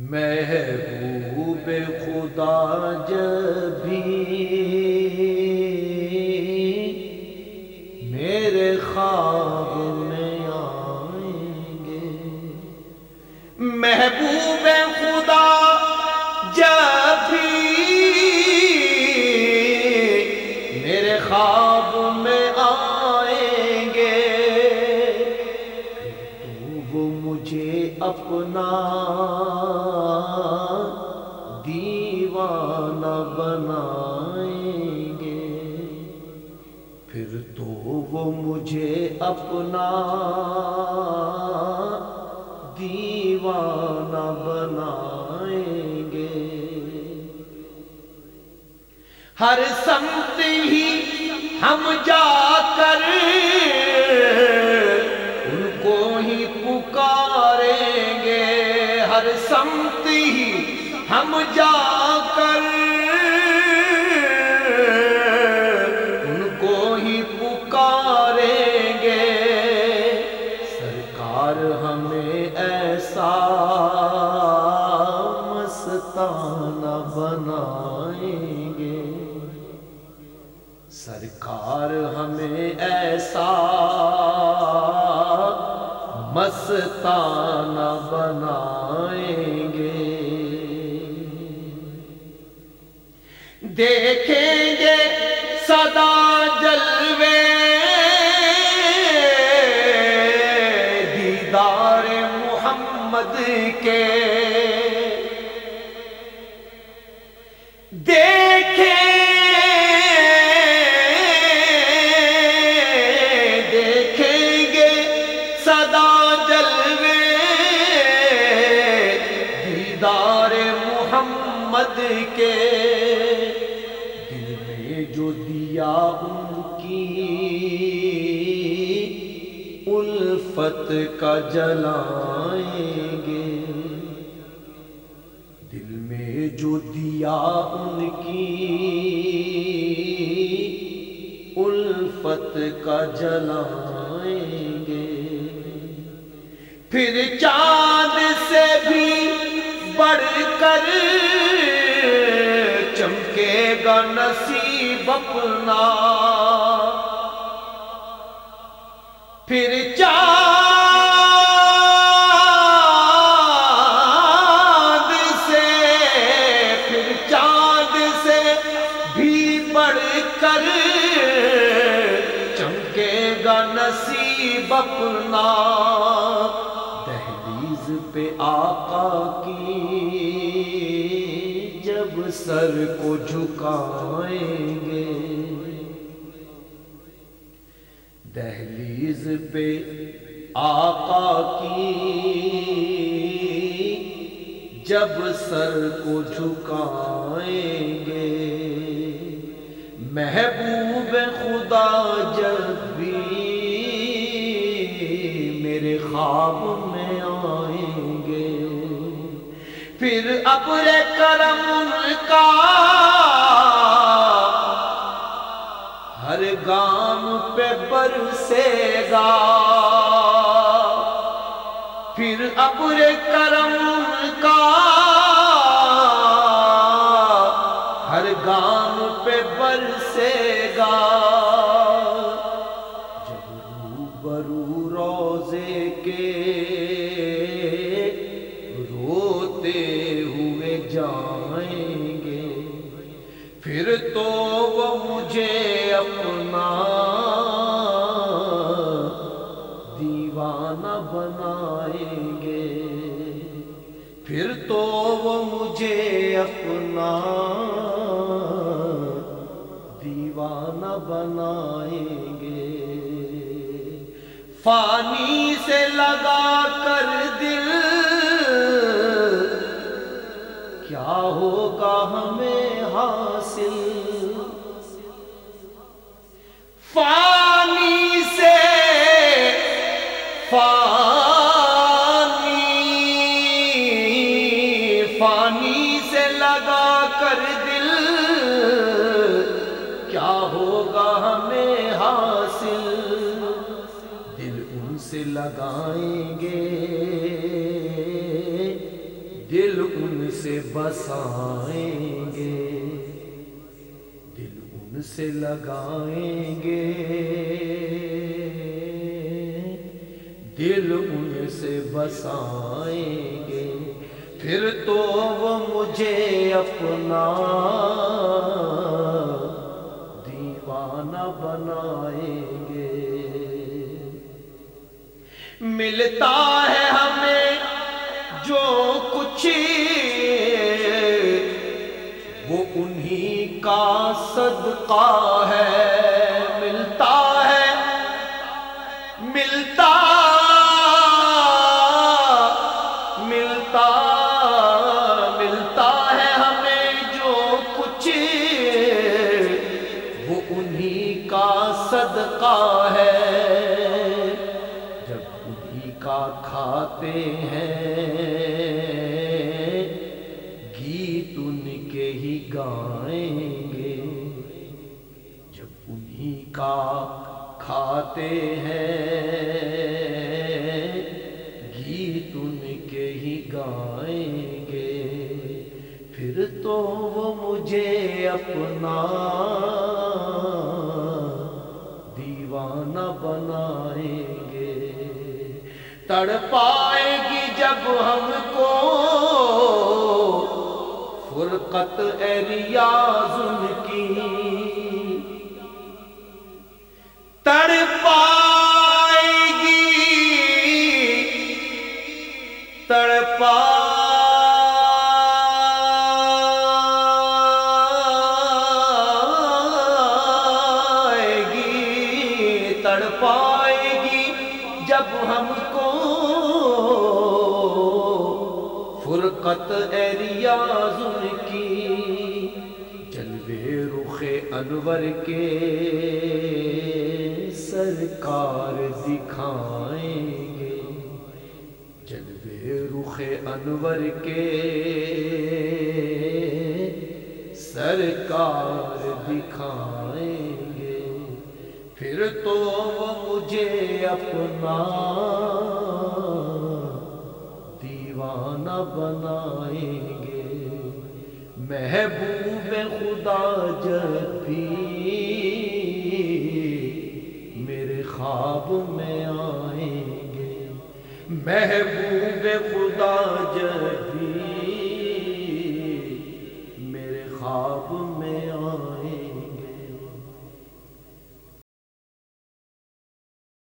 محبوب خدا جب بھی میرے خواب میں آئیں گے۔ میں مجھے اپنا دیوانہ بنائیں گے۔ پھر تو وہ مجھے اپنا دیوانہ بنائیں گے۔ ہر سمت ہی ہم جا کر سمت ہی ہم جا کر ان کو ہی پکاریں گے۔ سرکار ہمیں ایسا مستانہ بنائیں گے۔ سرکار ہمیں مستانہ بنائیں گے۔ دیکھیں گے صدا جلوے۔ دیدار محمد کے۔ دیکھیں محمد کے دل میں جو دیا ان کی الفت کا جلائیں گے۔ دل میں جو دیا ان کی الفت کا جلائیں گے۔ پھر چاند نصیب اپنا۔ پھر چاند سے، پھر چاند سے بھی بڑھ کر چمکے گا نصیب اپنا۔ دہلیز پہ آقا کی سر کو جھکائیں گے۔ دہلیز پہ آقا کی جب سر کو جھکائیں گے۔ محبوب خدا جب بھی میرے خواب میں آئیں گے۔ پھر ابر کرم کا۔ ہر گام پہ برسے گا پھر ابر کرم کا۔ ہر گام پہ برسے گا جب روبرو روزے کے دیوانہ بنائیں گے۔ پھر تو وہ مجھے اپنا دیوانہ بنائیں گے۔ فانی سے لگا کر دل، کیا ہوگا ہمیں حاصل؟ فانی فانی فانی سے لگا کر دل۔ کیا ہوگا ہمیں حاصل؟ دل ان سے لگائیں گے۔ دل ان سے بسائیں گے۔ دل ان سے لگائیں گے۔ دل ان سے بسائیں گے۔ پھر تو وہ مجھے اپنا دیوانہ بنائیں گے۔ ملتا ہے ہمیں جو کچھ، وہ انہی کا صدقہ ہے۔ کا کھاتے ہیں، گیت ان کے ہی گائیں گے۔ جب انہی کا کھاتے ہیں، گیت ان کے ہی گائیں گے۔ پھر تو وہ مجھے اپنا تڑ پائے گی جب ہم کو۔ فرقت اے ریاض ان کی۔ تڑ پائے گی۔ تڑ پائے گی۔ تڑ پائے گی جب ہم کو اے ریاض ان کی۔ جلوے رخ انور کے سرکار دکھائیں گے۔ جلوے رخ انور کے سرکار دکھائیں گے۔ پھر تو وہ مجھے اپنا بنائیں گے۔ محبوب خدا جب بھی میرے خواب میں آئیں گے۔ محبوب خدا جب بھی میرے خواب